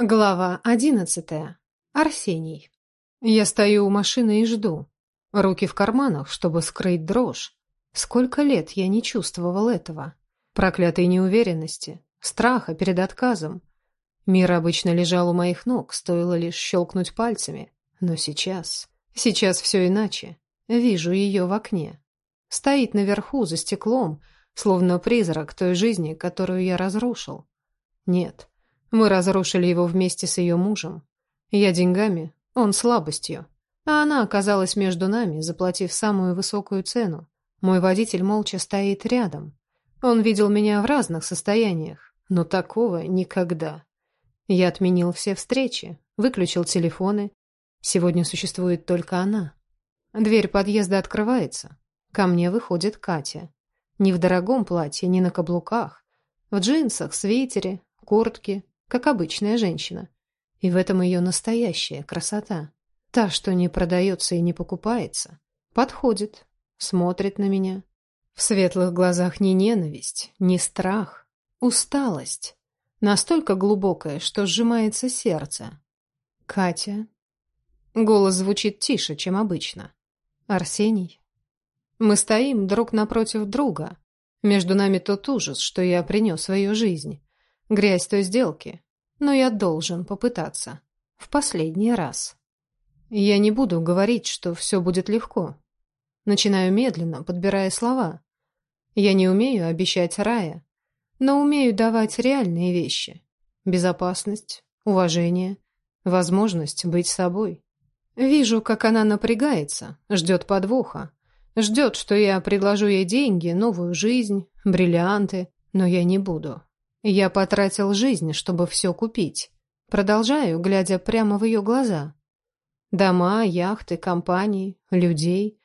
Глава одиннадцатая. Арсений. Я стою у машины и жду. Руки в карманах, чтобы скрыть дрожь. Сколько лет я не чувствовал этого. Проклятой неуверенности, страха перед отказом. Мир обычно лежал у моих ног, стоило лишь щелкнуть пальцами. Но сейчас... Сейчас все иначе. Вижу ее в окне. Стоит наверху, за стеклом, словно призрак той жизни, которую я разрушил. Нет, мы разрушили его вместе с ее мужем. Я деньгами, он слабостью. А она оказалась между нами, заплатив самую высокую цену. Мой водитель молча стоит рядом. Он видел меня в разных состояниях, но такого никогда. Я отменил все встречи, выключил телефоны. Сегодня существует только она. Дверь подъезда открывается. Ко мне выходит Катя. Не в дорогом платье, не на каблуках. В джинсах, свитере, куртке, как обычная женщина. И в этом ее настоящая красота. Та, что не продается и не покупается. Подходит, смотрит на меня. В светлых глазах не ненависть, не страх, усталость. Настолько глубокая, что сжимается сердце. Катя. Голос звучит тише, чем обычно. Арсений. Мы стоим друг напротив друга. Между нами тот ужас, что я принес в ее жизнь. Грязь той сделки. Но я должен попытаться. В последний раз. Я не буду говорить, что все будет легко. Начинаю медленно, подбирая слова. Я не умею обещать рая, но умею давать реальные вещи. Безопасность, уважение, возможность быть собой. Вижу, как она напрягается, ждет подвоха. Ждет, что я предложу ей деньги, новую жизнь, бриллианты, но я не буду. Я потратил жизнь, чтобы все купить. Продолжаю, глядя прямо в ее глаза. Дома, яхты, компании, людей.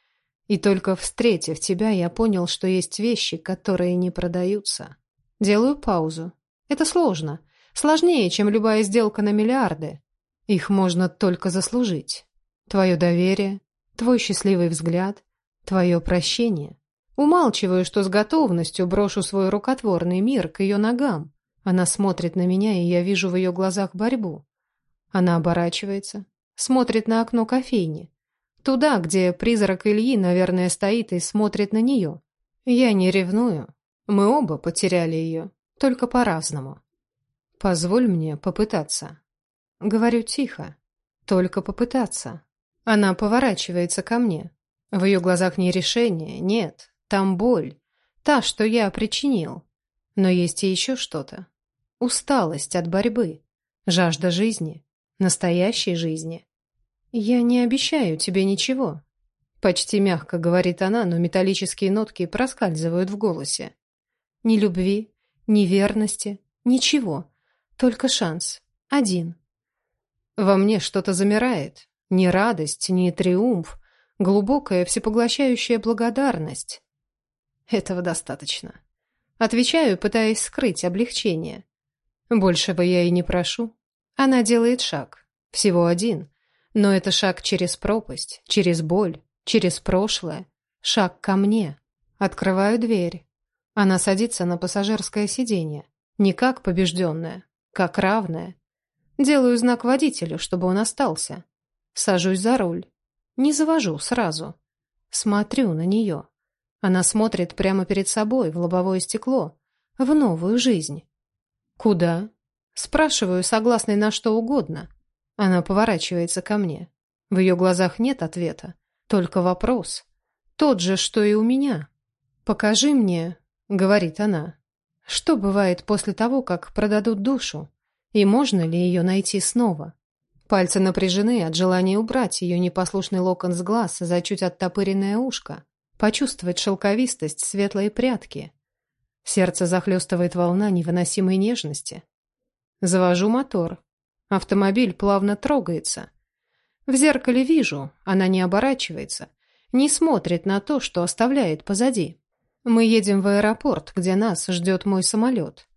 И только встретив тебя, я понял, что есть вещи, которые не продаются. Делаю паузу. Это сложно. Сложнее, чем любая сделка на миллиарды. Их можно только заслужить. Твое доверие, твой счастливый взгляд, твое прощение. Умалчиваю, что с готовностью брошу свой рукотворный мир к ее ногам. Она смотрит на меня, и я вижу в ее глазах борьбу. Она оборачивается, смотрит на окно кофейни. Туда, где призрак Ильи, наверное, стоит и смотрит на нее. Я не ревную. Мы оба потеряли ее, только по-разному. Позволь мне попытаться. Говорю тихо. Только попытаться. Она поворачивается ко мне. В ее глазах не решение, нет, там боль. Та, что я причинил. Но есть и еще что-то. Усталость от борьбы. Жажда жизни. Настоящей жизни. «Я не обещаю тебе ничего», — почти мягко говорит она, но металлические нотки проскальзывают в голосе. «Ни любви, ни верности, ничего. Только шанс. Один». Во мне что-то замирает. Ни радость, ни триумф. Глубокая, всепоглощающая благодарность. Этого достаточно. Отвечаю, пытаясь скрыть облегчение. Большего я и не прошу. Она делает шаг. Всего один. Но это шаг через пропасть, через боль, через прошлое. Шаг ко мне. Открываю дверь. Она садится на пассажирское сиденье. Не как побежденная, как равная. Делаю знак водителю, чтобы он остался. Сажусь за руль. Не завожу сразу. Смотрю на нее. Она смотрит прямо перед собой, в лобовое стекло, в новую жизнь. «Куда?» Спрашиваю, согласной на что угодно. Она поворачивается ко мне. В ее глазах нет ответа, только вопрос. Тот же, что и у меня. «Покажи мне», — говорит она, — «что бывает после того, как продадут душу, и можно ли ее найти снова?» Пальцы напряжены от желания убрать ее непослушный локон с глаз за чуть оттопыренное ушко почувствовать шелковистость светлой прядки. Сердце захлестывает волна невыносимой нежности. Завожу мотор. Автомобиль плавно трогается. В зеркале вижу, она не оборачивается, не смотрит на то, что оставляет позади. Мы едем в аэропорт, где нас ждет мой самолет.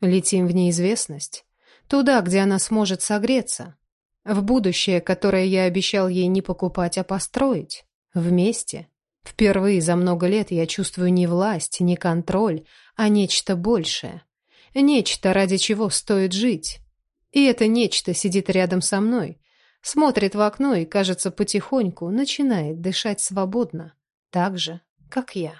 Летим в неизвестность. Туда, где она сможет согреться. В будущее, которое я обещал ей не покупать, а построить. Вместе. Впервые за много лет я чувствую не власть, не контроль, а нечто большее. Нечто, ради чего стоит жить. И это нечто сидит рядом со мной, смотрит в окно и, кажется, потихоньку начинает дышать свободно, так же, как я.